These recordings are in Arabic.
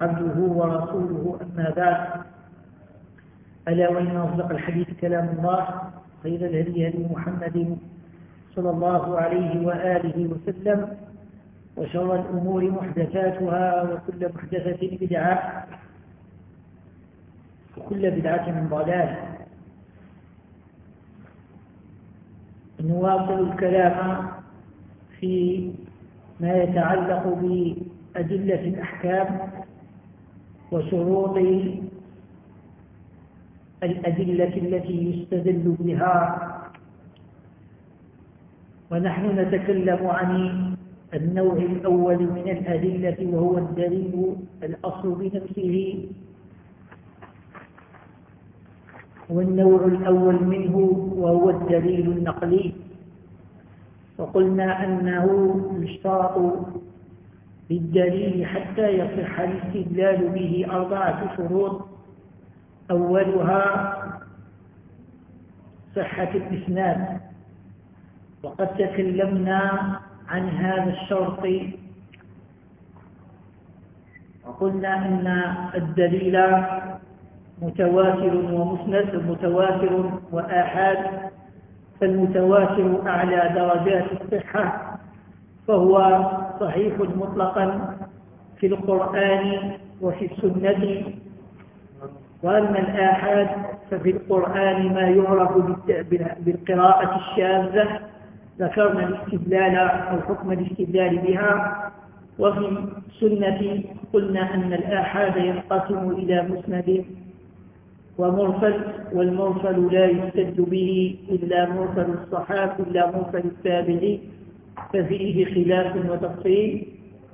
عبده ورسوله أما بعد. ألا وإن أصدق الحديث كلام الله خير الهدي هدي محمد صلى الله عليه وآله وسلم وشر الأمور محدثاتها وكل محدثة بدعة وكل بدعة ضلال نواصل الكلام في ما يتعلق بأدلة الأحكام وشروط الأدلة التي يستدل بها. ونحن نتكلم عن النوع الأول من الأدلة وهو الدليل الأصل بنفسه. والنوع الأول منه وهو الدليل النقلي. وقلنا أنه يشترط بالدليل حتى يصح الاستدلال به أربعة شروط. أولها صحة الإسناد. وقد تكلمنا عن هذا الشرط. وقلنا أن الدليل متواتر ومسند متواتر وآحاد. فالمتواتر أعلى درجات الصحة فهو صحيح مطلقا في القرآن وفي السنة وأما الآحاد ففي القرآن ما يعرف بالقراءة الشاذة ذكرنا الاستدلال أو حكم الاستدلال بها. وفي السنة قلنا أن الآحاد ينقسم إلى مسند ومرسل والمرسل لا يستد به إلا مرسل الصحابة إلا مرسل التابعي ففيه خلاف وتفصيل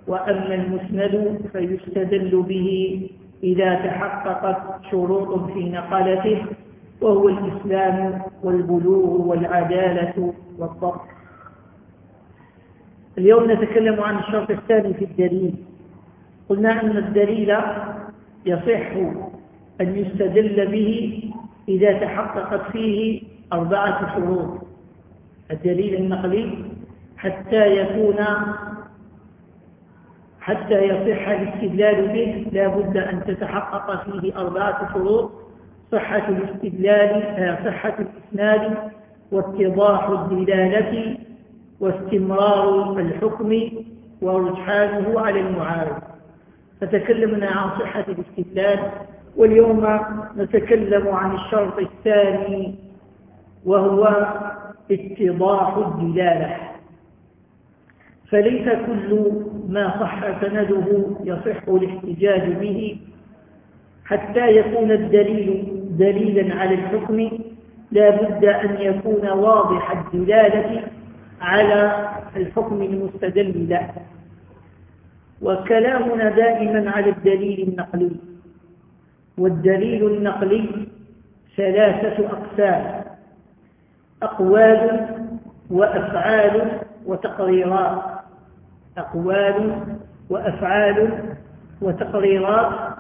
وأما المسند فيستدل به إذا تحققت شروط في نقلته وهو الإسلام والبلوغ والعدالة والضبط. اليوم نتكلم عن الشرط الثاني في الدليل. قلنا أن الدليل يصح أن يستدل به إذا تحققت فيه أربعة شروط. الدليل النقلي حتى يكون حتى يصح الاستدلال به. لا بد أن تتحقق فيه أربعة شروط صحة الاستدلال صحة الإسناد واتضاح الدلالة واستمرار الحكم ورجحانه على المعارض. فتكلمنا عن صحة الاستدلال واليوم نتكلم عن الشرط الثاني وهو اتضاح الدلالة. فليس كل ما صح سنده يصح الاحتجاج به حتى يكون الدليل دليلا على الحكم. لا بد أن يكون واضح الدلالة على الحكم المستدل له. وكلامنا دائما على الدليل النقلي. والدليل النقلي ثلاثة أقسام أقوال وأفعال وتقريرات. أقوال وأفعال وتقريرات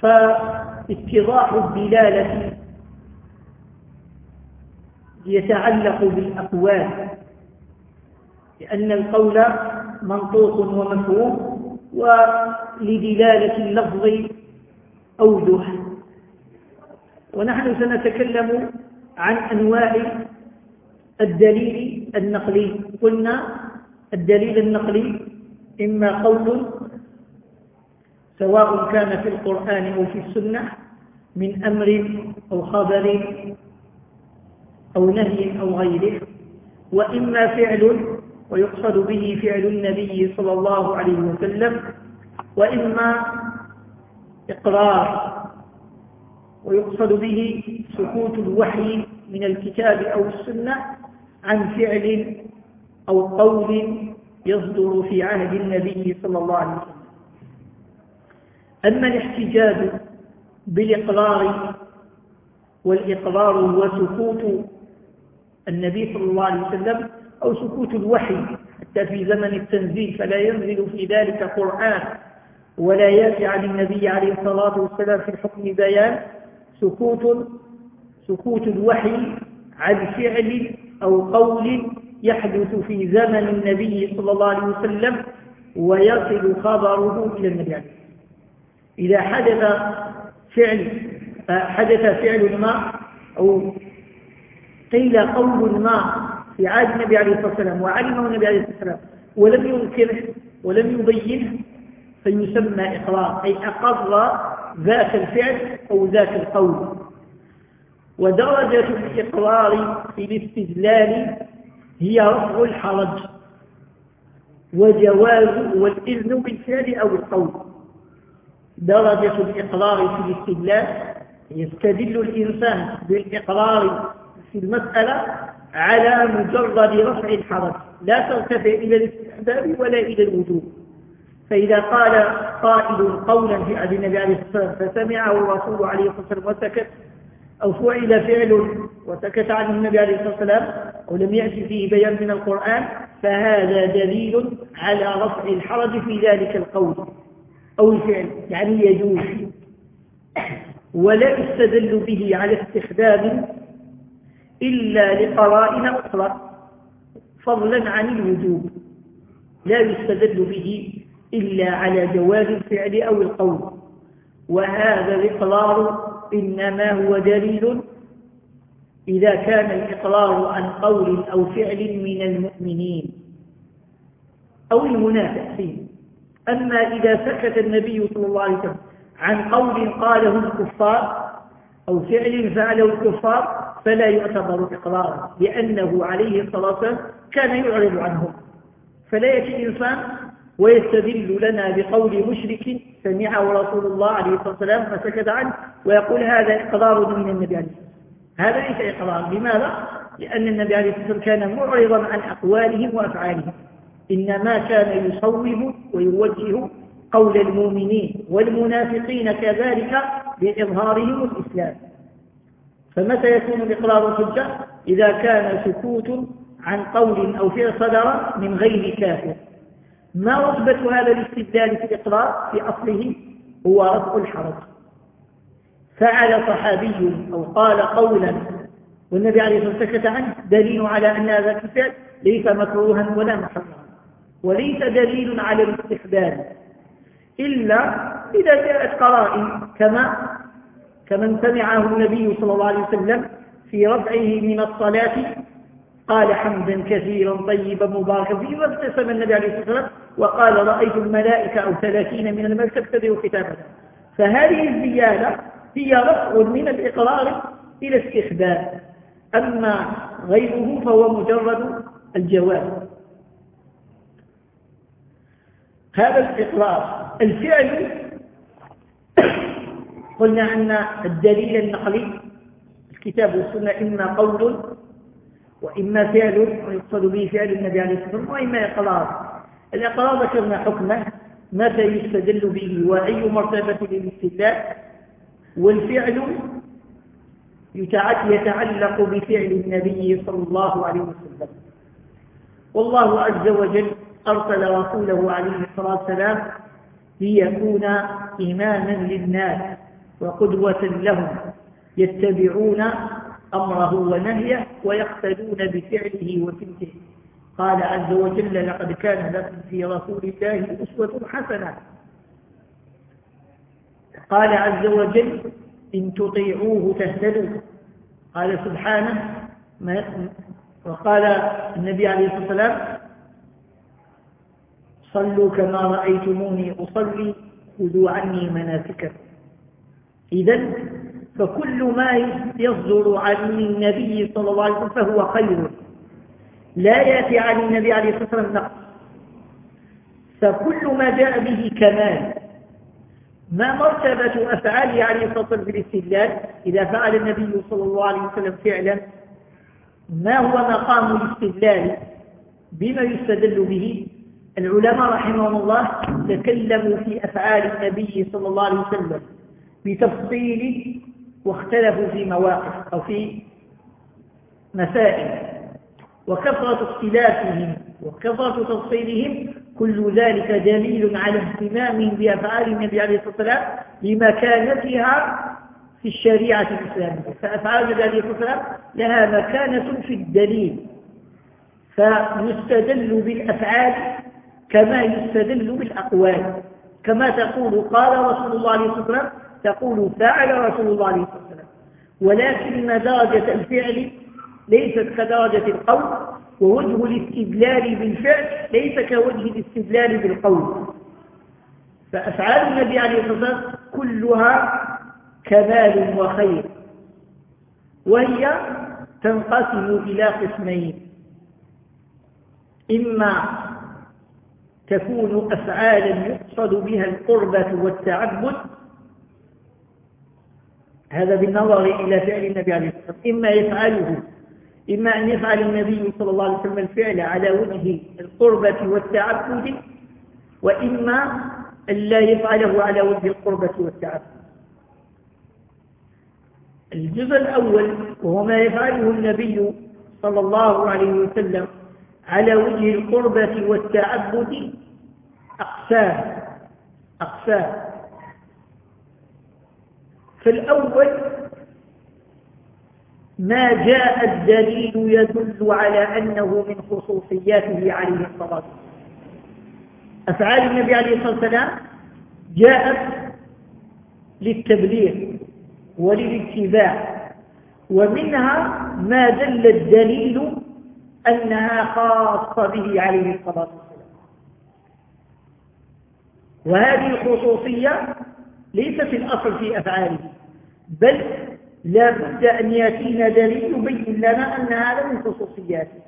فاتضاح الدلالة يتعلق بالأقوال لأن القول منطوق ومفهوم ولدلالة اللفظ أوجه ونحن سنتكلم عن أنواع الدليل النقلي. قلنا الدليل النقلي إما قول سواء كان في القرآن أو في السنة من أمر أو خبر أو نهي أو غيره وإما فعل ويقصد به فعل النبي صلى الله عليه وسلم وإما إقرار ويقصد به سكوت الوحي من الكتاب أو السنة عن فعل أو قول يصدر في عهد النبي صلى الله عليه وسلم. أما الاحتجاج بالإقرار والإقرار هو سكوت النبي صلى الله عليه وسلم أو سكوت الوحي حتى في زمن التنزيل فلا ينزل في ذلك قرآن ولا يأتي عن النبي عليه الصلاة والسلام في الحكم بيان سكوت سكوت الوحي عن فعل أو قول يحدث في زمن النبي صلى الله عليه وسلم ويصل خبره إلى النبي. عليه إذا حدث فعل حدث فعل ما أو قيل قول ما في عهد النبي عليه الصلاة والسلام وعلمه النبي عليه الصلاة والسلام ولم ينكره ولم يبينه فيسمى إقرار أي أقر ذاك الفعل أو ذاك القول. ودرجة الإقرار في الاستدلال هي رفع الحرج وجواز والإذن بالفعل أو القول. درجة الإقرار في الاستدلال يستدل الإنسان بالإقرار في المسألة على مجرد رفع الحرج. لا ترتفع إلى الاستحباب ولا إلى الوجوب. فإذا قال قائل قولا في عهد النبي عليه الصلاة والسلام فسمعه الرسول عليه الصلاة والسلام وسكت أو فعل فعل وسكت عنه النبي عليه الصلاة والسلام ولم يأتي فيه بيان من القرآن فهذا دليل على رفع الحرج في ذلك القول أو الفعل يعني يجوز. ولا يستدل به على استخدام إلا لقرائن أخرى فضلا عن الوجوب. لا يستدل به إلا على جواز الفعل أو القول. وهذا الإقرار إنما هو دليل إذا كان الإقرار عن قول أو فعل من المؤمنين أو المنافقين. أما إذا سكت النبي صلى الله عليه وسلم عن قول قاله الكفار أو فعل فعله الكفار فلا يعتبر إقرارا لأنه عليه الصلاة والسلام كان يعرض عنهم فلا يأتي إنسان ويستدل لنا بقول مشرك سمعه رسول الله عليه الصلاة والسلام فسكت عنه ويقول هذا إقرار من النبي عليه الصلاة والسلام. هذا ليس إقرار. لماذا؟ لأن النبي عليه الصلاة والسلام كان معرضا عن أقوالهم وأفعالهم. إنما كان يصوب ويوجه قول المؤمنين والمنافقين كذلك بإظهارهم الإسلام. فمتى يكون الإقرار حجة؟ إذا كان سكوت عن قول أو فعل صدر من غير كافر. ما رتبة هذا الاستدلال في الإقرار في أصله؟ هو رفع الحرج. فعل صحابي أو قال قولا والنبي عليه الصلاة والسلام سكت عنه دليل على أن ذاك الفعل ليس مكروها ولا محرما وليس دليل على الاستحباب إلا إذا جاءت قرائن كما كمن سمعه النبي صلى الله عليه وسلم في رفعه من الصلاة قال حمدا كثيرا طيبا مباركا فيه وابتسم النبي عليه الصلاة والسلام وقال رأيت الملائكة أو ثلاثين من الملك تبتدئ كتابة. فهذه الزيادة هي رفع من الإقرار إلى استخدام. أما غيره فهو مجرد الجواب. هذا الإقرار الفعل. قلنا أن الدليل النقلي الكتاب والسنة إما قول وإما فعل ويقصد به فعل النبي عليه الصلاة والسلام وإما إقرار. الإقرار ذكرنا حكمه متى يستدل به وأي مرتبة للاستدلال والفعل يتعلق بفعل النبي صلى الله عليه وسلم. والله عز وجل أرسل رسوله عليه الصلاة والسلام ليكون إماما للناس وقدوة لهم يتبعون أمره ونهيه ويقتدون بفعله وسمته قال عز وجل لقد كان لكم في رسول الله أسوة حسنة قال عز وجل إن تطيعوه تهتدوا. قال سبحانه وقال النبي عليه الصلاة والسلام صلوا كما رأيتموني أصلي خذوا عني مناسككم. إذا فكل ما يصدر عن النبي صلى الله عليه وسلم فهو خير. لا يأتي عن النبي عليه الصلاة والسلام نقص. فكل ما جاء به كمال. ما مرتبة أفعاله عليه الصلاة والسلام بالاستدلال إذا فعل النبي صلى الله عليه وسلم فعلا ما هو مقام الاستدلال بما يستدل به؟ العلماء رحمهم الله تكلموا في أفعال النبي صلى الله عليه وسلم بتفصيل واختلفوا في مواقف أو في مسائل وكثرة اختلافهم وكثرة تفصيلهم كل ذلك دليل على اهتمامهم بأفعال النبي عليه الصلاة والسلام لمكانتها في الشريعة الإسلامية. فأفعال النبي عليه الصلاة والسلام لها مكانة في الدليل. فيستدل بالأفعال كما يستدل بالأقوال. كما تقول قال رسول الله عليه الصلاة والسلام تقول فعل رسول الله عليه الصلاة والسلام. ولكن درجة الفعل ليست كدرجة القول ووجه الاستدلال بالفعل ليس كوجه الاستدلال بالقول. فأفعال النبي عليه الصلاة والسلام كلها كمال وخير. وهي تنقسم إلى قسمين. إما تكون أفعالا يقصد بها القربة والتعبد. هذا بالنظر إلى فعل النبي عليه الصلاة والسلام. إما يفعله إما أن يفعل النبي صلى الله عليه وسلم الفعل على وجه القربة والتعبد وإما أن لا يفعله على وجه القربة والتعبد. الجزء الأول وهو ما يفعله النبي صلى الله عليه وسلم على وجه القربة والتعبد أقسام أقسام فالأول ما جاء الدليل يدل على أنه من خصوصياته عليه الصلاة والسلام. أفعال النبي عليه الصلاة والسلام جاءت للتبليغ وللاتباع ومنها ما دل الدليل أنها خاصة به عليه الصلاة والسلام. وهذه الخصوصية ليست الأصل في أفعاله بل لا بد أن يأتينا دليل يبين لنا أن هذا من خصوصياته.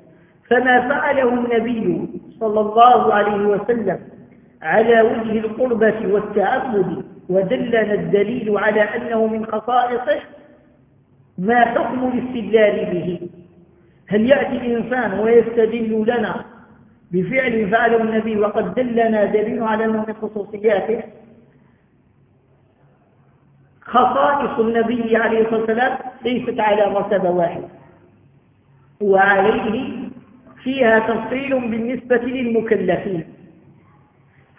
فما فعله النبي صلى الله عليه وسلم على وجه القربة والتعبد ودلنا الدليل على أنه من خصائصه ما حكم الاستدلال به. هل يأتي الإنسان ويستدل لنا بفعل فعله النبي وقد دلنا دليل على أنه من خصوصياته؟ خصائص النبي عليه الصلاة والسلام ليست على مرتبة واحدة وعليه فيها تفصيل بالنسبة للمكلفين.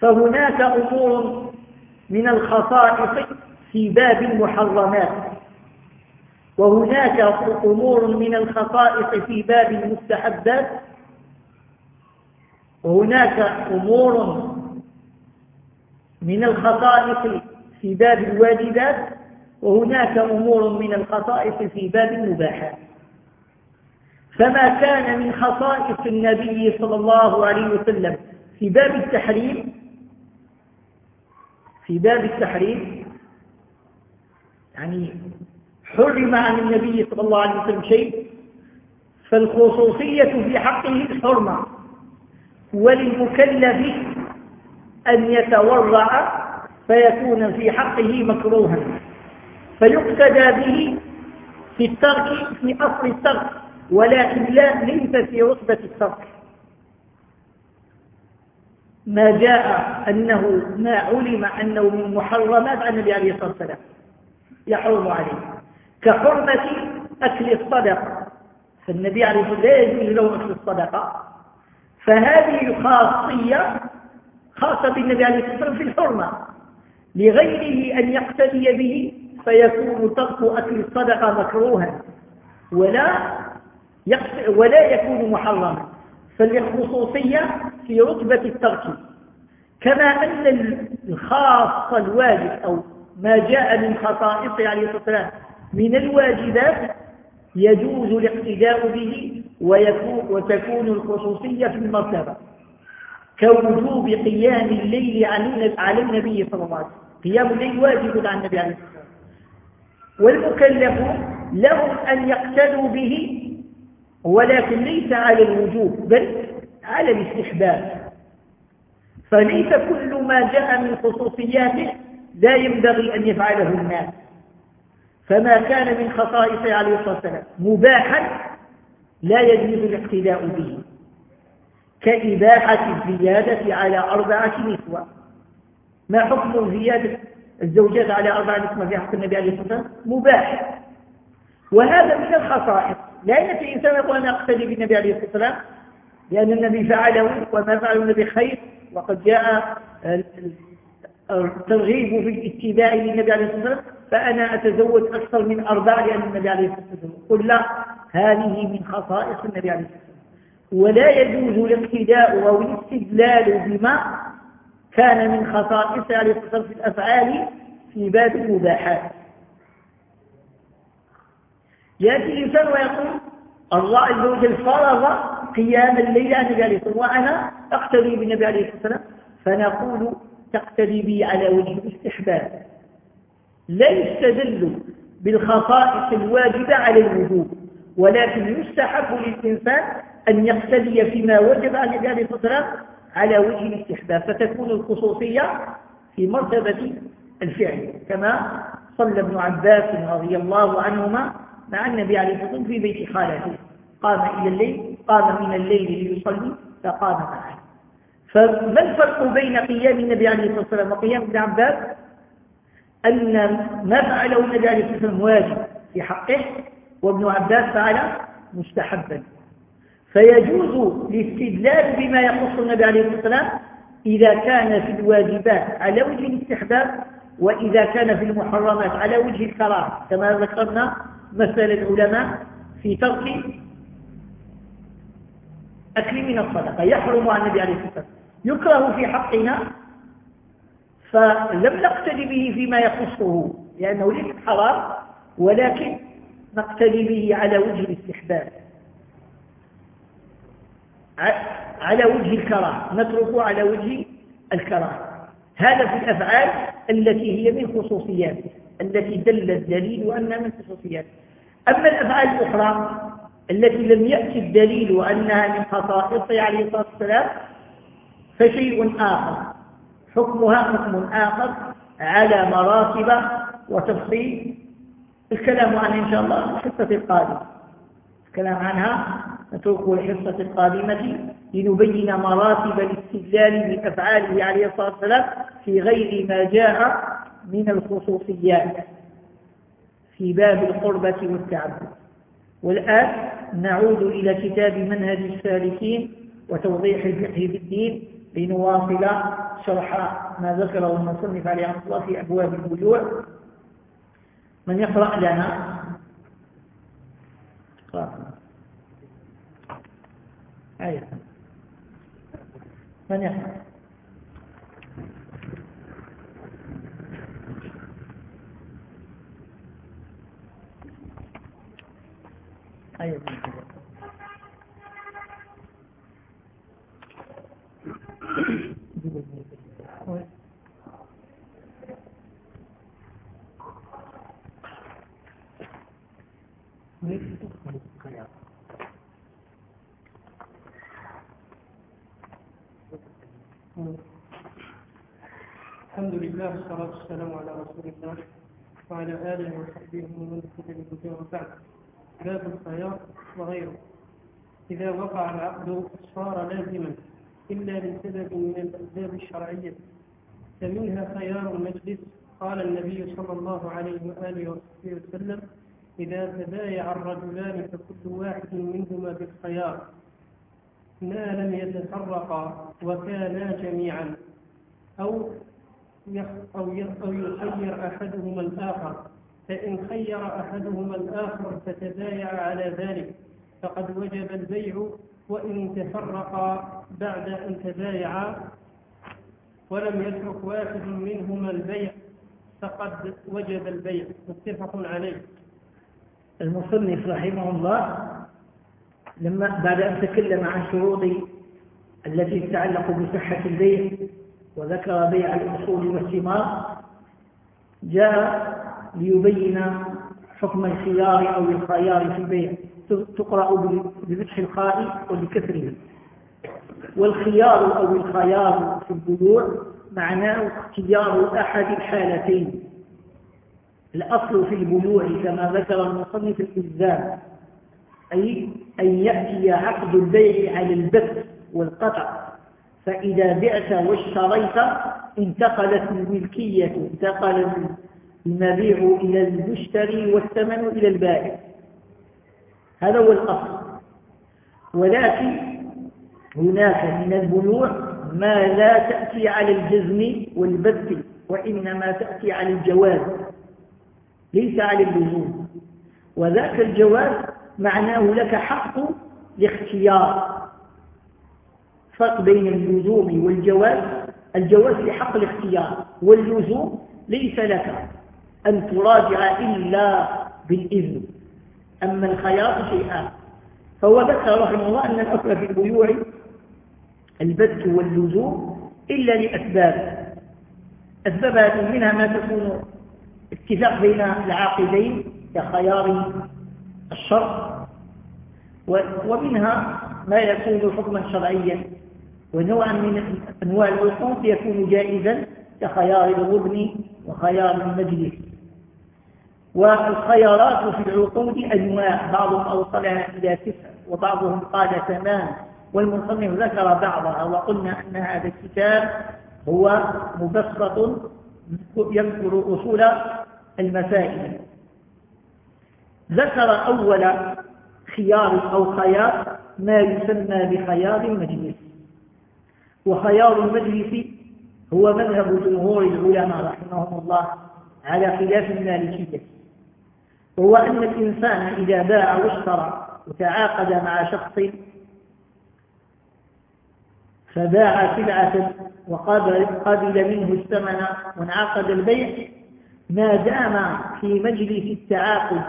فهناك أمور من الخصائص في باب المحرمات. وهناك أمور من الخصائص في باب المستحبات. وهناك أمور من الخصائص في باب الواجبات. وهناك أمور من الخصائص في باب المباحات فما كان من خصائص النبي صلى الله عليه وسلم في باب التحريم في باب التحريم يعني حرم عن النبي صلى الله عليه وسلم شيء فالخصوصية في حقه الحرمة. وللمكلف أن يتورع فيكون في حقه مكروها. فيقتدى به في الترك في أصل الترك ولكن لا ليس في رتبة الترك. ما جاء أنه ما علم أنه من محرمات عن النبي عليه الصلاة والسلام. يحرم عليه. كحرمة أكل الصدقة. فالنبي عليه الصلاة والسلام لا يجوز له أكل الصدقة. فهذه خاصية خاصة بالنبي عليه الصلاة والسلام في الحرمة. لغيره أن يقتدي به فيكون ترك أكل الصدقة مكروها ولا ولا يكون محرما. فالخصوصية في رتبة الترك. كما أن الخاص الواجب أو ما جاء من خصائصه عليه الصلاة والسلام من الواجبات يجوز الاقتداء به ويكون وتكون الخصوصية في المرتبة. كوجوب قيام الليل على النبي صلى الله عليه وسلم. قيام الليل واجب على النبي عليه الصلاة والسلام. والمكلف لهم أن يقتدوا به ولكن ليس على الوجوب بل على الاستحباب. فليس كل ما جاء من خصوصياته لا ينبغي أن يفعله الناس. فما كان من خصائصه عليه الصلاة والسلام مباحا لا يجوز الاقتداء به كإباحة الزيادة على أربعة نسوة. ما حكم الزيادة؟ الزوجات على أربع نسمة في حق النبي عليه الصلاة والسلام مباح. وهذا من الخصائص. لا يأتي الإنسان يقول أنا أقتدي بالنبي عليه الصلاة والسلام لأن النبي فعله وما فعله النبي خير وقد جاء الترغيب في الاتباع للنبي عليه الصلاة والسلام فأنا أتزوج أكثر من أربع لأن النبي عليه الصلاة والسلام قل لا هذه من خصائص النبي عليه الصلاة والسلام. ولا يجوز الاقتداء أو الاستدلال بما كان من خصائص عليه الصلاة والسلام في الأفعال في باب المباحات. يأتي الإنسان ويقول الله عز وجل فرض قيام الليل عن النبي عليه الصلاة والسلام وأنا أقتدي بالنبي عليه الصلاة والسلام فنقول تقتدي به على وجه الاستحباب. لا يستدل بالخصائص الواجبة على الوجوب ولكن يستحب للإنسان أن يقتدي فيما وجب عن النبي عليه الصلاة والسلام على وجه الاستحباب فتكون الخصوصية في مرتبة الفعل كما صلى ابن عباس رضي الله عنهما مع النبي عليه الصلاة والسلام في بيت خالته. قام إلى الليل قام من الليل ليصلي فقام معه. فما الفرق بين قيام النبي عليه الصلاة والسلام وقيام ابن عباس؟ أن ما فعله النبي عليه الصلاة والسلام واجب في حقه وابن عباس فعل مستحبا. فيجوز الاستدلال بما يخص النبي عليه الصلاة والسلام إذا كان في الواجبات على وجه الاستحباب وإذا كان في المحرمات على وجه الكراهة كما ذكرنا مثل العلماء في ترك أكل من الصدقة يحرم عن النبي عليه الصلاة والسلام. يكره في حقنا فلم نقتدي به فيما يخصه لأنه ليس حرام ولكن نقتدي به على وجه الاستحباب. على وجه الكراهه نتركه على وجه الكراهه هذا في الأفعال التي هي من خصوصيات التي دل الدليل أنها من خصوصيات. أما الأفعال الأخرى التي لم يأتي الدليل أنها من خصائصه عليه الصلاة والسلام فشيء آخر. حكمها حكم آخر على مراتب وتفصيل الكلام عنها إن شاء الله في الحصة القادمة. الكلام عنها نتركه الحصة القادمة لنبين مراتب الاستدلال بأفعاله عليه الصلاة والسلام في غير ما جاء من الخصوصيات في باب القربة والتعبد والآن نعود إلى كتاب منهج السالكين وتوضيح الفقه في الدين لنواصل شرح ما ذكره المصنف عليه الله في أبواب البيوع. من يقرأ لنا؟ قرأ. أيضا من يقرأ أيضا الحمد لله والصلاة والسلام على رسول الله وعلى آله وصحبه ومن تبعهم بهداه وبعد باب الخيار وغيره إذا وقع العقد صار لازما. إلا لسبب من الأسباب الشرعية. فمنها خيار المجلس. قال النبي صلى الله عليه وآله وصحبه وسلم إذا تبايع الرجلان فكل واحد منهما بالخيار ما لم يتفرقا وكانا جميعا. أو أو يخير أحدهما الآخر. فإن خير أحدهما الآخر فتبايع على ذلك. فقد وجب البيع وإن تفرقا بعد أن تبايعا ولم يترك واحد منهما البيع فقد وجب البيع. متفق عليه. المصنف رحمه الله لما بعد أن تكلم عن شروط التي تتعلق بصحة البيع وذكر بيع الأصول والثمار جاء ليبين حكم الخيار أو الخيار في البيع تقرأ بفتح الخاء وبكسره والخيار أو الخيار في البيوع معناه اختيار أحد الحالتين. الأصل في البيوع كما ذكر المصنف الإلزام أي أن يأتي عقد البيع على البث والقطع. فإذا بعت واشتريت انتقلت الملكية انتقل المبيع إلى المشتري والثمن إلى البائع. هذا هو الأصل. ولكن هناك من البيوع ما لا تأتي على الجزم والبث وإنما تأتي على الجواز ليس على اللزوم. وذاك الجواز معناه لك حق الاختيار. فرق بين اللزوم والجواز الجواز في حق الاختيار واللزوم ليس لك أن تراجع إلا بالإذن. أما الخيار شيئان. فهو ذكر رحمه الله أن الأصل في البيوع البت واللزوم إلا لأسباب. أسباب منها ما تكون اتفاق بين العاقدين كخيار الشرط ومنها ما يكون حكما شرعيا. ونوعا من أنواع العقود يكون جائزا كخيار الغبن وخيار المجلس. والخيارات في العقود أنواع بعضهم أوصلها إلى تسع وبعضهم قال ثمان والمصنف ذكر بعضها وقلنا أن هذا الكتاب هو مبسط يذكر أصول المسائل. ذكر أول خيار أو خيار ما يسمى بخيار المجلس. وخيار المجلس هو مذهب جمهور العلماء رحمهم الله على خلاف المالكية وهو أن الإنسان إذا باع واشترى وتعاقد مع شخص فباع سلعة وقبل قبل منه الثمن وانعقد البيع ما دام في مجلس التعاقد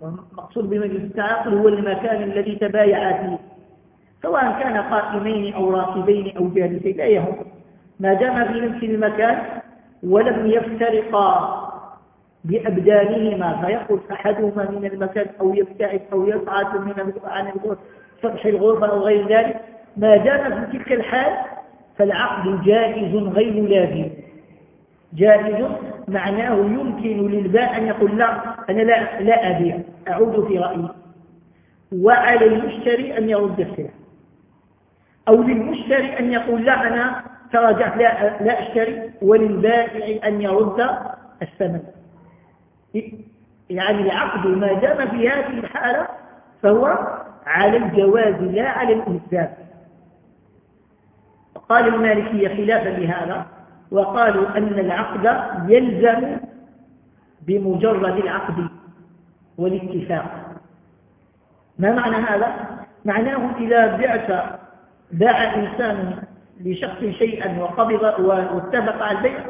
والمقصود بمجلس التعاقد هو المكان الذي تبايع فيه. سواء كان قائمين أو راكبين أو جالسين لا يهم. ما دام في نفس المكان ولم يفترقا بأبدانهما. فيخرج أحدهما من المكان أو يبتعد أو يصعد من عن سطح الغرفة أو غير ذلك. ما دام في تلك الحال فالعقد جائز غير لازم. جائز معناه يمكن للباء أن يقول لا أنا لا, لا أبيع أعود في رأيي. وعلى المشتري أن يرد السلعة أو للمشتري أن يقول لا أنا تراجعت لا, لا أشتري وللبائع أن يرد الثمن. يعني العقد ما دام في هذه الحالة فهو على الجواز لا على الإلزام قال المالكية خلافا لهذا وقالوا أن العقد يلزم بمجرد العقد والاتفاق. ما معنى هذا؟ معناه إذا بعت باع إنسان لشخص شيئا وقبض واتفق على البيع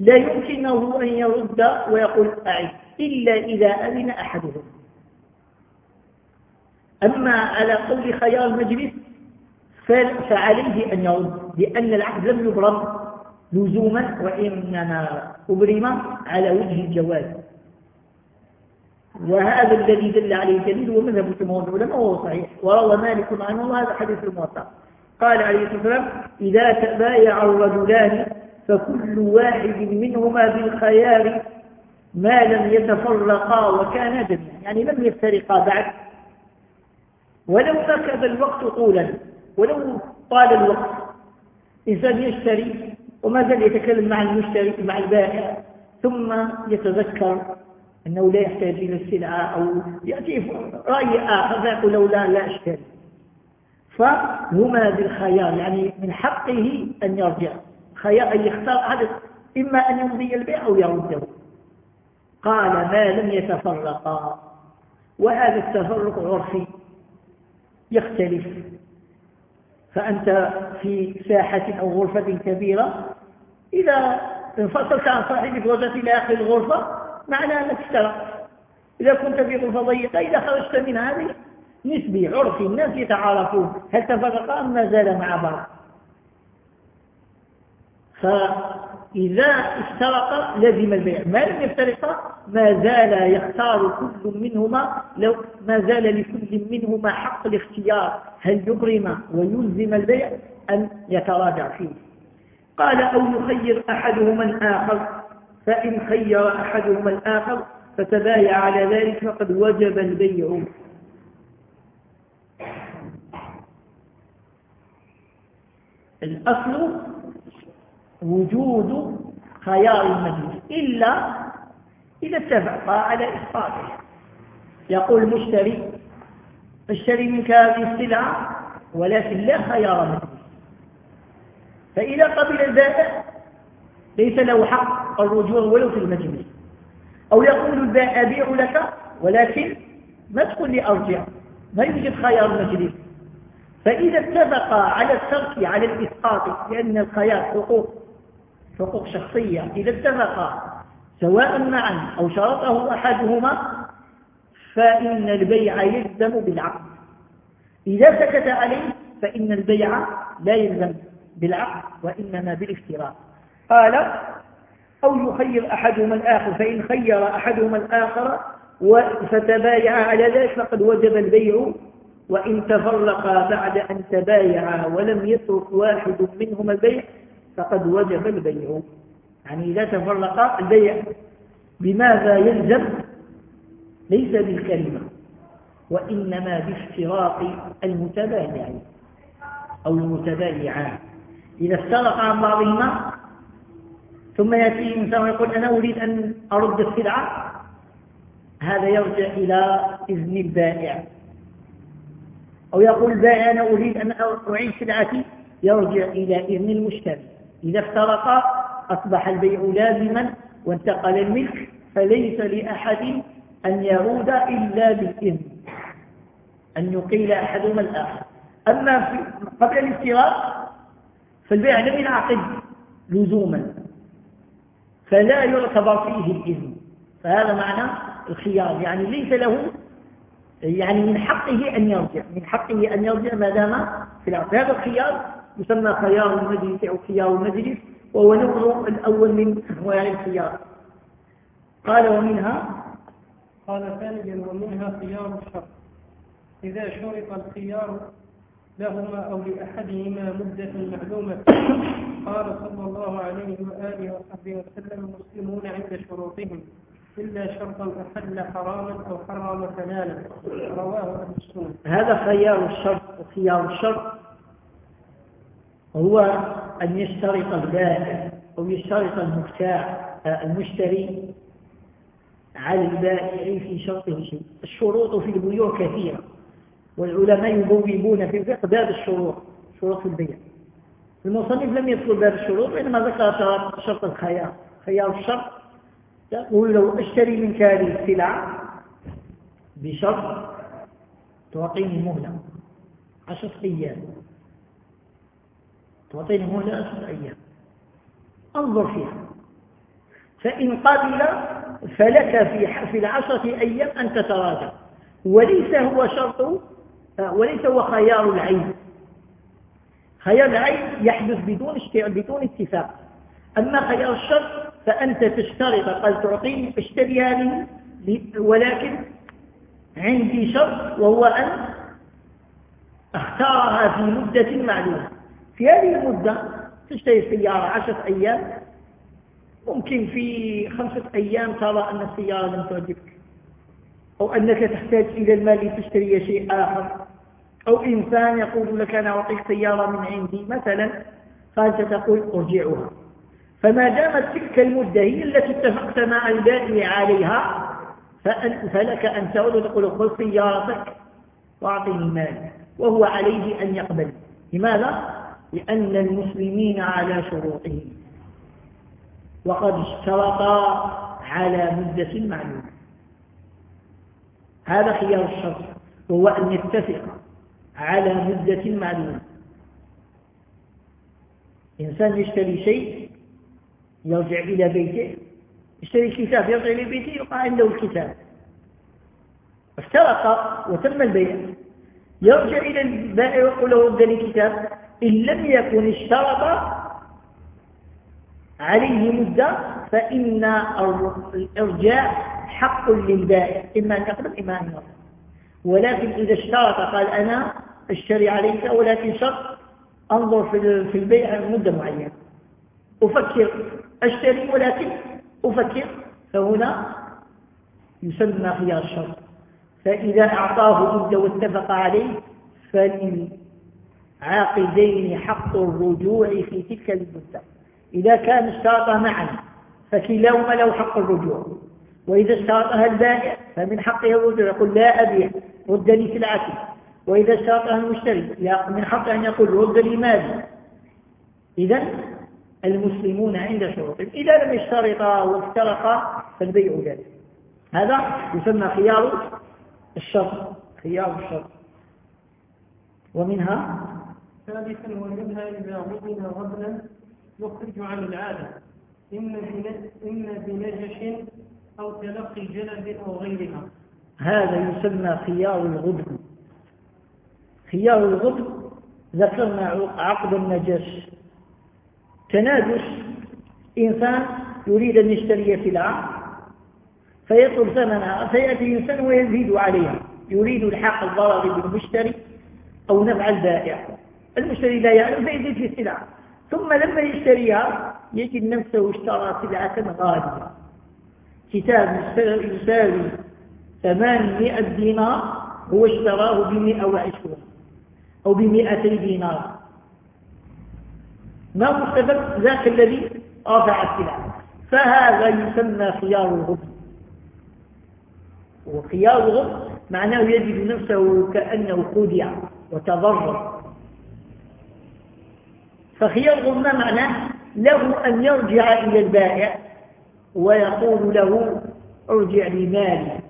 لا يمكنه أن يرد ويقول أعد إلا إذا أذن أحدهم. أما على قول خيار المجلس فعليه أن يرد لأن العقد لم يبرم لزوما وإنما أبرم على وجه الجواز. وهذا الذي دل عليه الدليل هو مذهب جمهور العلماء وهو صحيح. وروى مالك عنه هذا حديث الموطأ قال عليه الصلاة والسلام إذا تبايع الرجلان فكل واحد منهما بالخيار ما لم يتفرقا وكانا جميعا يعني لم يفترقا بعد. ولو ركب الوقت طولا ولو طال الوقت إنسان يشتري وما زال يتكلم مع المشتري مع البائع ثم يتذكر أنه لا يحتاج إلى السلعة أو يأتي رأي آخر فيقول له لا لا أشتري. فهما بالخيار يعني من حقه أن يرجع. خيار أن يختار هذا إما أن يمضي البيع أو يرده قال ما لم يتفرقا. وهذا التفرق عرفي يختلف. فأنت في ساحة أو غرفة كبيرة إذا انفصلت عن صاحبك وجدت إلى آخر الغرفة معنى أنك اشتركت. إذا كنت في غرفة ضيقة إذا خرجت من هذه نسبي عرفي الناس يتعارفون هل تفرقا أم ما زال مع بعض؟ فإذا افترق لزم البيع. ما لم يفترقا ما زال يختار كل منهما لو ما زال لكل منهما حق الاختيار. هل يبرم ويلزم البيع أم يتراجع فيه؟ قال أو يخير أحدهما الآخر. فإن خير أحدهما الآخر فتبايع على ذلك فقد وجب البيع. الأصل وجود خيار المجلس إلا إذا اتفق على إسقاطه يقول المشتري اشتري منك هذه السلعة ولكن لا خيار مجلس فإذا قبل البائع ليس له حق الرجوع ولو في المجلس. أو يقول أبيع لك ولكن ما تقول لي أرجع. ما يوجد خيار مجلس فإذا اتفق على الترك على الإسقاط لأن الخيار حقوق حقوق شخصية. إذا اتفق سواء معا أو شرطه أحدهما فإن البيع يلزم بالعقد. إذا سكت عليه فإن البيع لا يلزم بالعقد وإنما بالافتراء. قال أو يخير أحدهما الآخر فإن خير أحدهما الآخر فتبايع على ذلك فقد وجب البيع وإن تفرقا بعد أن تبايعا ولم يترك واحد منهما البيع فقد وجب البيع. يعني إذا تفرق البيع بماذا يلزم ليس بالكلمة وإنما بافتراق المتبايعين أو المتبايعان إذا افترق عن بعضهما ثم يأتي إنسان ويقول أنا أريد أن أرد السلعة هذا يرجع إلى إذن البائع. أو يقول البائع أنا أريد أن أعيد سلعتي يرجع إلى إذن المشتري. إذا افترقا أصبح البيع لازما وانتقل الملك فليس لأحد أن يعود إلا بالإذن. أن يقيل أحدهما الآخر. أما قبل الافتراق فالبيع لم ينعقد لزوما. فلا يعتبر فيه الإذن. فهذا معنى الخيار. يعني ليس له يعني من حقه أن يرجع من حقه أن يرجع ما دام في العقد هذا الخيار يسمى خيار المجلس أو خيار المجلس وهو نوع الأول من أنواع الخيار. قال ومنها قال ثانيا ومنها خيار الشرط إذا شرط الخيار لهما أو لأحدهما مدة معلومة قال صلى الله عليه وآله وصحبه وسلم المسلمون عند شروطهم. إلا شرطا أحل حراما أو حرم حلالا رواه أهل هذا خيار الشرط وخيار الشرط هو أن يشترط البائع أو يشترط المبتاع المشتري على البائع في شرطه شيء. الشروط في البيوع كثيرة والعلماء يبوبون في الفقه باب الشروط شروط البيع. المصنف لم يذكر باب الشروط وإنما ذكر شرط الخيار. خيار الشرط يقول لو أشتري منك هذه السلعة بشرط تعطيني مهلة عشرة أيام. تعطيني مهلة عشرة أيام. انظر فيها. فإن قبل فلك في في العشرة أيام أن تتراجع. وليس هو شرط وليس هو خيار العين. خيار العين يحدث بدون بدون اتفاق. أما خيار الشرط فأنت تشترط قال تعطيني اشتري هذه ولكن عندي شرط وهو أن أختارها في مدة معلومة. في هذه المدة تشتري السيارة عشرة أيام. ممكن في خمسة أيام ترى أن السيارة لم تعجبك. أو أنك تحتاج إلى المال لتشتري شيء آخر. أو إنسان يقول لك أنا أعطيك سيارة من عندي مثلا فأنت تقول أرجعها. فما دامت تلك المدة هي التي اتفقت مع البائع عليها فلك أن تعود وتقول خذ سيارتك وأعطني مال وهو عليه أن يقبل. لماذا؟ لأن المسلمين على شروطهم. وقد اشترطا على مدة معلومة. هذا خيار الشرط. وهو أن يتفق على مدة معلومة. إنسان يشتري شيء يرجع إلى بيته يشتري كتاب يرجع إلى بيته يقع عنده الكتاب. افترق وتم البيع. يرجع إلى البائع ويقول له رد لي إن لم يكن اشترط عليه مدة فإن الإرجاع حق للبائع. إما أن يقبل إما أن يرفض ولكن إذا اشترط قال أنا أشتري عليك ولكن شرط أنظر في البيع مدة معينة. أفكر أشتري ولكن أفكر فهنا يسمى خيار الشرط فإذا أعطاه مدة واتفق عليه فللعاقدين حق الرجوع في تلك المدة. إذا كان اشترطا معا فكلاهما له حق الرجوع. وإذا اشترطها البائع فمن حقه الرجوع. يقول لا أبيع رد لي سلعتي وإذا اشترطها المشتري من حقه أن يقول رد لي مالي إذا المسلمون عند شروطهم. إذا لم يشترطا وافترقا فالبيع جائز. هذا يسمى خيار الشرط خيار الشرط ومنها ثالثا ومنها إذا غبن غبنا يخرج عن العادة إما بنجش أو تلقي جلد أو غيرها. هذا يسمى خيار الغبن. خيار الغبن ذكرنا عقد النجش. تناجش إنسان يريد أن يشتري سلعة فيطلب ثمنها فيأتي إنسان ويزيد عليها. يريد الحق الضرر بالمشتري أو نفع البائع. المشتري لا يعلم فيزيد في السلعة. ثم لما يشتريها يجد نفسه اشترى سلعة غالية. كتاب يساوي ثمانمائة دينار هو اشتراه بمئة وعشرون أو بمئتي دينار. ما هو السبب ذاك الذي رفع السلعة فهذا يسمى خيار الغبن وخيار الغبن معناه يجد نفسه كأنه خدع وتضرر فخيار الغبن معناه؟ له أن يرجع إلى البائع ويقول له ارجع لي مالي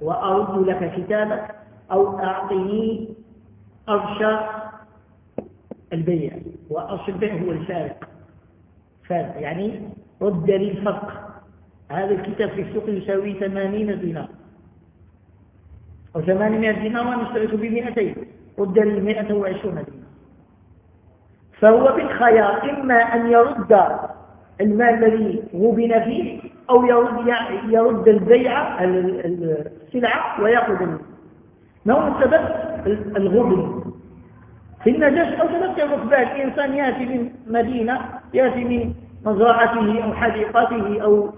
وأرد لك كتابك أو أعطني أرشى البيع. وأصل البيع هو الفارق. فارق يعني رد لي الفرق هذا الكتاب في السوق يساوي ثمانين دينار. أو ثمانمائة دينار وأنا اشتريته بمئتين رد لي مئة وعشرون دينار. فهو بالخيار إما أن يرد المال الذي غبن فيه أو يرد, يرد البيع السلعة ويأخذ ما هو السبب؟ الغبن. في النجاش أو تلقي الركبان إنسان يأتي من مدينة يأتي من مزرعته أو حديقته أو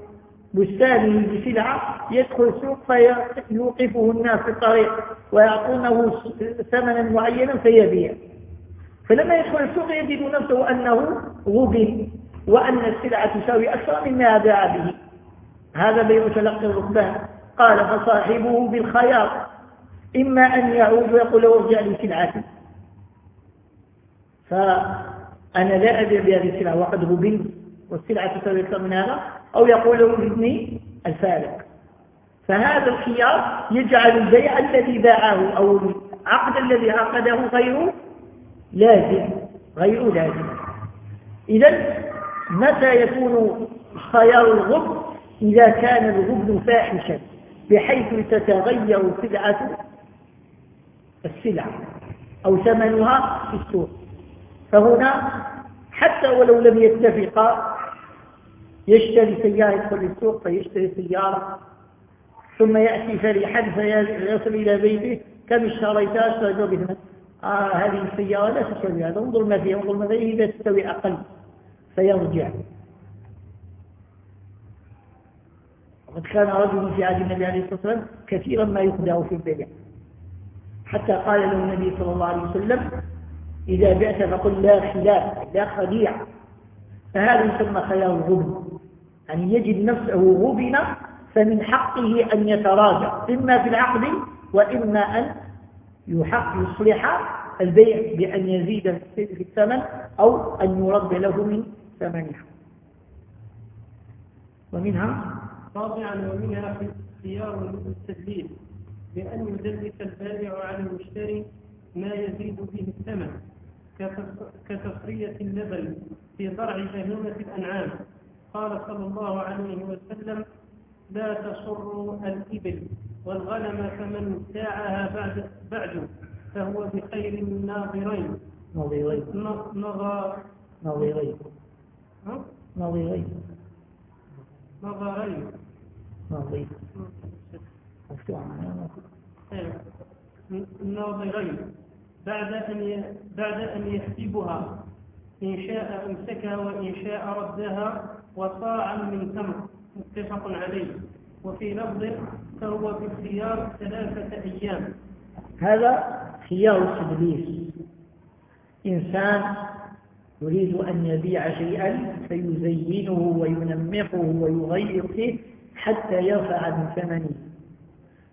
بستانه بسلعة يدخل السوق فيوقفه الناس في الطريق ويعطونه ثمنا معينا فيبيع. فلما يدخل السوق يجد نفسه أنه غبن وأن السلعة تساوي أكثر مما باع به. هذا بيع تلقي الركبان. قال فصاحبه بالخيار إما أن يعود ويقول له ارجع سلعتي فأنا لا أبيع بهذه السلعة وقد غبنت والسلعة تساوي أكثر من هذا أو يقول ابني الفارق. فهذا الخيار يجعل البيع الذي باعه أو العقد الذي عقده غير لازم غير لازم. إذا متى يكون خيار الغبن إذا كان الغبن فاحشا بحيث تتغير سلعة السلع أو ثمنها في السوق. فهنا حتى ولو لم يتفقا يشتري سيارة يدخل السوق فيشتري سيارة ثم يأتي فرحا فيصل إلى بيته كم اشتريتها اشتريتها بثمن آه هذه السيارة لا تسوي هذا انظر ما فيها انظر ما فيها إذا تسوي أقل. فيرجع. وقد كان رجل في عهد النبي عليه الصلاة والسلام كثيرا ما يخدع في البيع. حتى قال له النبي صلى الله عليه وسلم إذا بعت فقل لا خلاف لا خديع. فهذا يسمى خيار الغبن. يعني يجد نفسه غبن فمن حقه أن يتراجع إما في العقد وإما أن يحق يصلح البيع بأن يزيد في الثمن أو أن يرد له من ثمنها ومنها رابعا ومنها خيار التدليل بأن يدلس البائع على المشتري ما يزيد به الثمن. كتصرية اللبن في ضرع بهيمة الأنعام. قال صلى الله عليه وسلم لا تصر الإبل والغنم فمن ابتاعها بعد بعد فهو بخير الناظرين نظيرين نظر نظيرين نظيرين نظرين. نظير الناظرين بعد أن بعد أن يحسبها إن شاء أمسكها وإن شاء ردها وصاعا من تمر. متفق عليه. وفي لفظ فهو بالخيار ثلاثة أيام. هذا خيار التدليس إنسان يريد أن يبيع شيئا فيزينه وينمقه ويغير فيه حتى يرفع من ثمنه.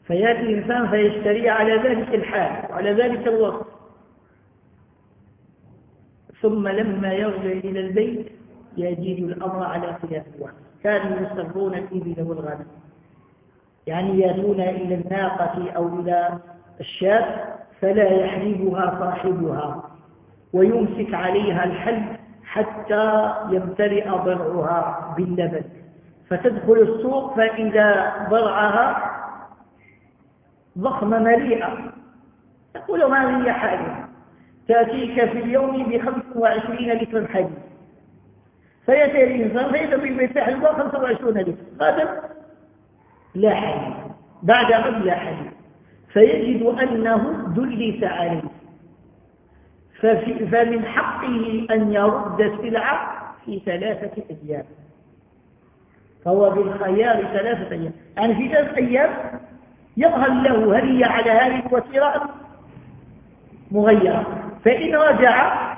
فيأتي الإنسان فيشتري على ذلك الحال وعلى ذلك الوقت. ثم لما يرجع إلى البيت يجد الأمر على خلاف الوقت كانوا يسرون الإبل والغنم يعني يأتون إلى الناقة أو إلى الشاة فلا يحلبها صاحبها ويمسك عليها الحلب حتى يمتلئ ضرعها باللبن. فتدخل السوق فإذا ضرعها ضخمة مليئة. تقول ما هي حالها تأتيك في اليوم بخمس وعشرين لتر حديد. فيأتي الإنسان فإذا في البيت حلوة خمسة وعشرون لتر غدا لا حديد. بعد غد لا حديد. فيجد أنه دلس عليه. فمن حقه أن يرد السلعة في ثلاثة أيام. فهو بالخيار ثلاثة أيام. يعني في ثلاثة أيام يظهر له هل هي على هذه الوتيرة مغيرة. فإن رجع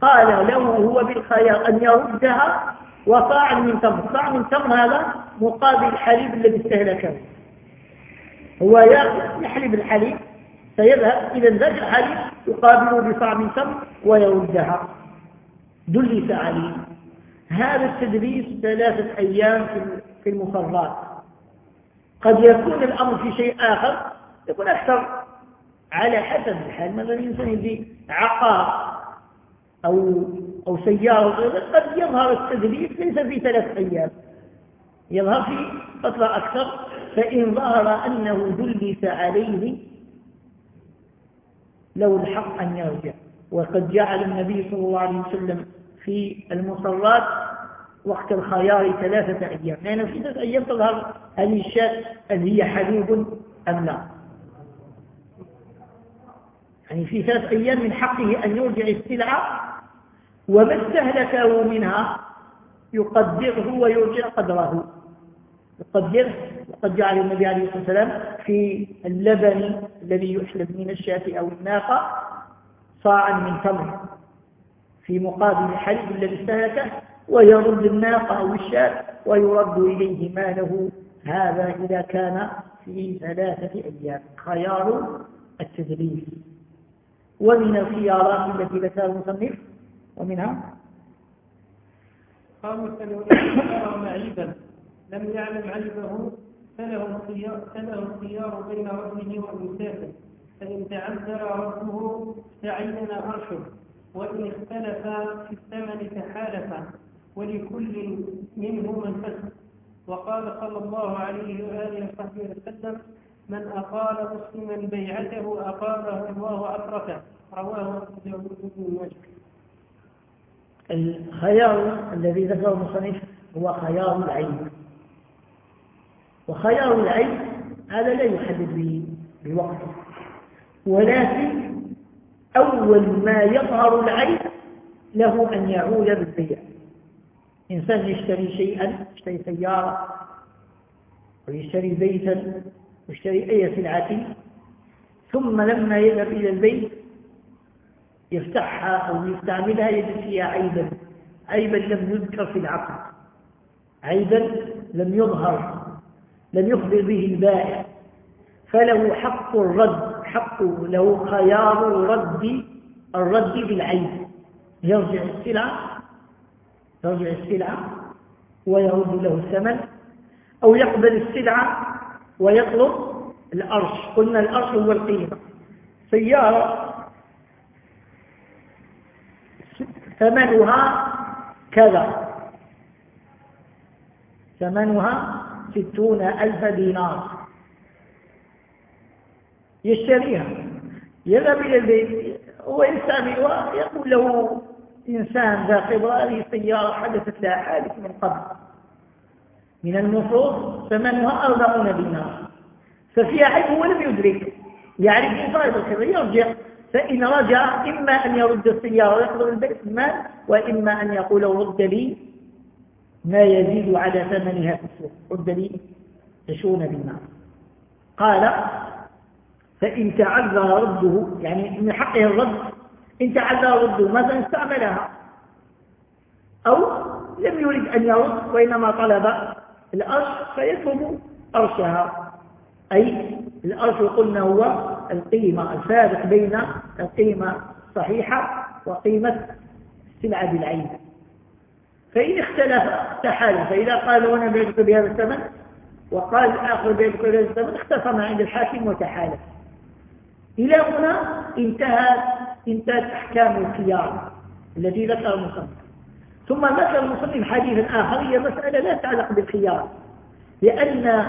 قال له هو بالخيار أن يردها وصاع من تمر صاع من تمر هذا مقابل الحليب الذي استهلكه. هو يحلب الحليب فيذهب إذا ذاك الحليب يقابله بصاع من تمر ويردها. دلس عليه. هذا التدريس ثلاثة أيام في المفرات قد يكون الأمر في شيء آخر يكون أكثر. على حسب الحال مثلا الإنسان يجي عقار أو أو سيارة قد يظهر التدريس ليس في ثلاث أيام. يظهر في فترة أكثر فإن ظهر أنه دلس عليه له الحق أن يرجع. وقد جعل النبي صلى الله عليه وسلم في المصرات وقت الخيار ثلاثة أيام. لأن في ثلاثة أيام تظهر هل الشاة هل هي حلوب أم لا. يعني في ثلاث أيام من حقه أن يرجع السلعة وما استهلكه منها يقدره ويرجع قدره. يقدره وقد جعل النبي عليه الصلاة والسلام في اللبن الذي يحلب من الشاة أو الناقة صاعا من تمر في مقابل الحليب الذي استهلكه ويرد الناقة أو الشاة ويرد إليه ماله. هذا إذا كان في ثلاثة أيام. خيار التدريس ومن الخيارات التي ذكرها المصنف ومنها خامسا ولو معيبا لم يعلم عيبه فله الخيار فله الخيار بين ربه والمسافر فإن تعذر ربه تعين أرشه وإن اختلف في الثمن تحالفا ولكل منهما الفسق. وقال صلى الله عليه وآله وصحبه وسلم من أقال مسلما بيعته أقاله الله أتركه. رواه أبو داود بن ماجه الخيار الذي ذكره المصنف هو خيار العين. وخيار العين هذا لا يحدد بوقته. ولكن أول ما يظهر العين له أن يعود بالبيع. إنسان يشتري شيئا يشتري سيارة ويشتري بيتا ويشتري أي سلعة ثم لما يذهب إلى البيت يفتحها أو يستعملها يجد فيها عيبا عيبا لم يذكر في العقد عيبا لم يظهر لم يخبر به البائع فله حق الرد حق له خيار رد الرد بالعيب. يرجع السلعة يرجع السلعة ويرد له الثمن أو يقبل السلعة ويطلب الأرش. قلنا الأرش هو القيمة. سيارة ثمنها كذا. ثمنها ستون ألف دينار. يشتريها. يذهب إلى البيت. هو إنسان ويقول له إنسان ذا خبرة هذه السيارة حدثت لها حادث من قبل. من المفروض ثمنها أربعون دينار. ففيها عيب هو لم يدرك. يعرف صاحب الخبرة يرجع فإن رجع إما أن يرد السيارة ويحضر البيت المال وإما أن يقول رد لي ما يزيد على ثمنها في السوق. رد لي عشرون دينار. قال فإن تعذر رده يعني من حقه الرد إن تعدى رده مثلا استعملها أو لم يريد أن يرد وإنما طلب الأرش فيطلب أرشها. أي الأرش قلنا هو القيمة الفارق بين القيمة الصحيحة وقيمة السلعة بالعين. فإن اختلف تحالف فإذا قال وأنا بعتك بهذا الثمن وقال الآخر بعتك بهذا الثمن اختصم عند الحاكم وتحالف. إلى هنا انتهت انتهت أحكام الخيار التي ذكر المصنف. ثم ذكر المصنف حديثا آخر هي مسألة لا تتعلق بالخيار لأن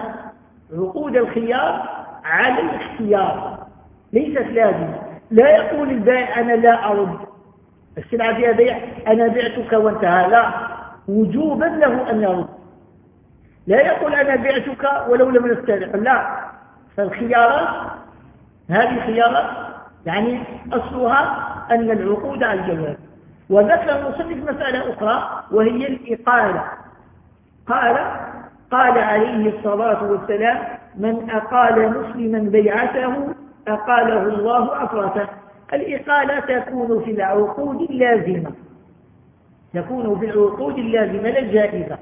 عقود الخيار على الاختيار ليست لازمة. لا يقول البائع أنا لا أرد. السلعة فيها بيع أنا بعتك وانتهى. لا وجوبا له أن يرد. لا يقول أنا بعتك ولو لم نسترق لا فالخيارات هذه خيارات يعني أصلها أن العقود على الجواز وذكر المصنف مسألة أخرى وهي الإقالة. قال قال عليه الصلاة والسلام من أقال مسلما بيعته أقاله الله أفرته الإقالة تكون في العقود اللازمة. تكون في العقود اللازمة لا الجائزة.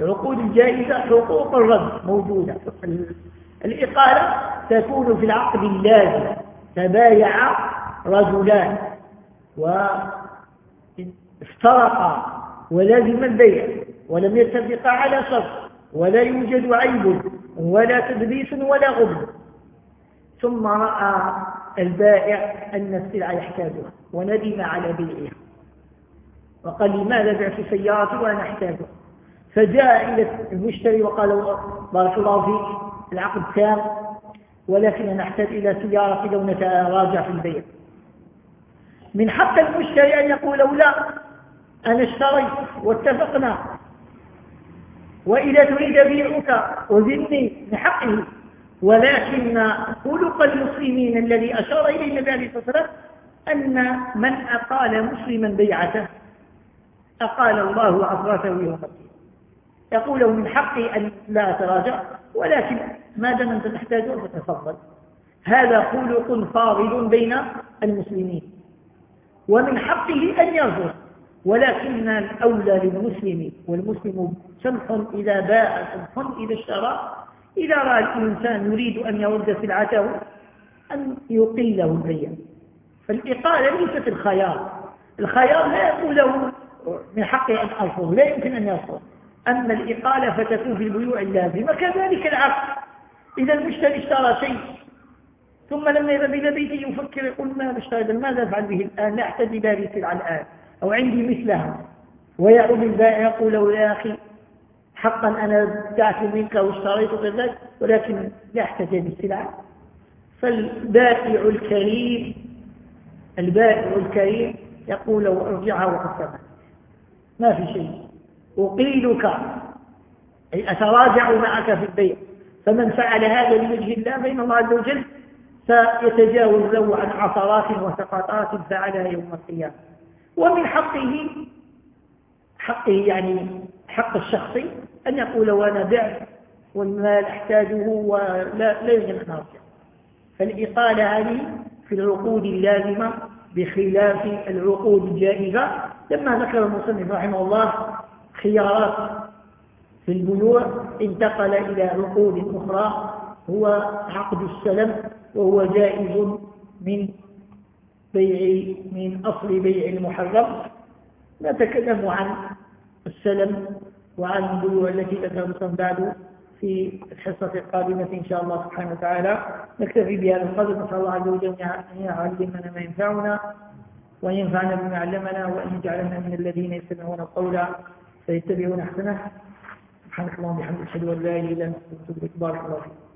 العقود الجائزة حقوق الرد موجودة. الإقالة تكون في العقد اللازم. تبايع رجلان. وافترقا ولازم البيع ولم يتفقا على شرط ولا يوجد عيب ولا تدبيس ولا غبن. ثم رأى البائع أن السلعة يحتاجها وندم على بيعها. وقال لماذا بعت سيارتي وأنا أحتاجها؟ فجاء إلى المشتري وقال بارك الله فيك العقد تام ولكن أنا أحتاج إلى سيارتي لو نتراجع في البيع. من حق المشتري أن يقول لا أنا اشتريت واتفقنا. وإذا تريد بيعك وزني من حقه ولكن خلق المسلمين الذي أشار إليه النبي عليه الصلاة والسلام أن من أقال مسلما بيعته أقال الله عفرته يوم القيامة يقول من حقي أن لا أتراجع ولكن ما دام أنت تحتاجه فتفضل هذا خلق فاضل بين المسلمين. ومن حقه أن يرفض ولكن الأولى للمسلم والمسلم سمح إذا باع سمح إذا اشترى. إذا رأى الإنسان يريد أن يرد سلعته أن يقله البيع. فالإقالة ليست الخيار. الخيار لا يقول له من حقه أن أرفض لا يمكن أن يرفض أما الإقالة فتكون في البيوع اللازمة كذلك العقد. إذا المشتري اشترى شيء ثم لما يذهب إلى بيته يفكر يقول ماذا اشتريت ماذا أفعل به الآن؟ لا أحتاج إلى السلعة الآن. أو عندي مثلها. ويعود البائع يقول له يا أخي حقا أنا ابتعت منك واشتريت كذلك ولكن لا أحتاج هذه السلعة فالبائع الكريم البائع الكريم يقول له ارجعها وقد ما في شيء. أقيلك. أي أتراجع معك في البيع فمن فعل هذا لوجه الله فإن الله عز وجل سيتجاوز له عن عثرات وسقطات فعلها يوم القيامة. ومن حقه حقه يعني حق الشخصي أن يقول وأنا بعت والمال أحتاجه ولا لا يمكن أن أرجع فالإقالة هذه في العقود اللازمة بخلاف العقود الجائزة. لما ذكر المصنف رحمه الله خيارات في البيوع انتقل إلى عقود أخرى هو عقد السلم وهو جائز من بيع من أصل بيع المحرم. نتكلم عن السلم وعن البيوع التي ذكرتم بعد في الحصة القادمة إن شاء الله سبحانه وتعالى. نكتفي بهذا القدر. نسأل الله عز وجل أن يعلمنا ما ينفعنا وأن ينفعنا بما علمنا وأن يجعلنا من الذين يستمعون القول فيتبعون أحسنه. سبحانك اللهم وبحمدك أشهد أن لا إله إلا أنت أستغفرك بارك الله فيك.